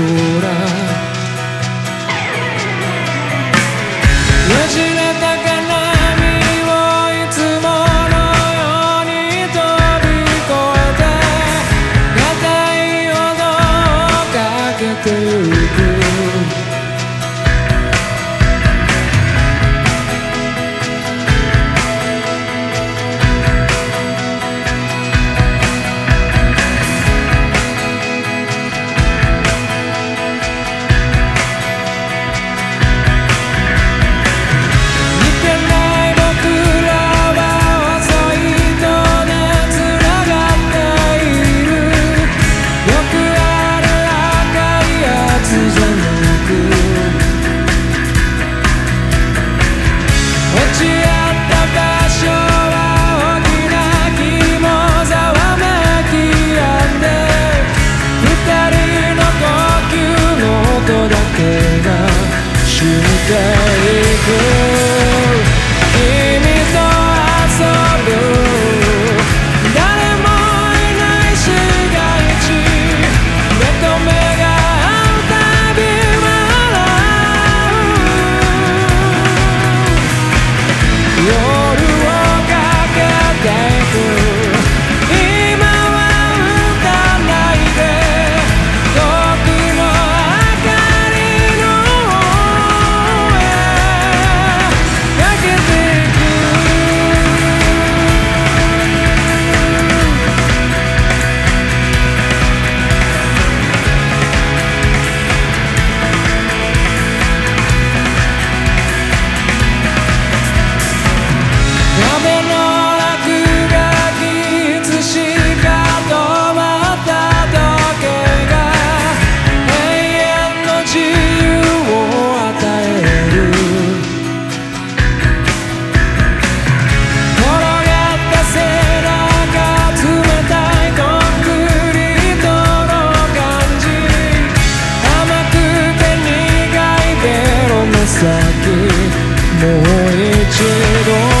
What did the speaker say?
school 解脱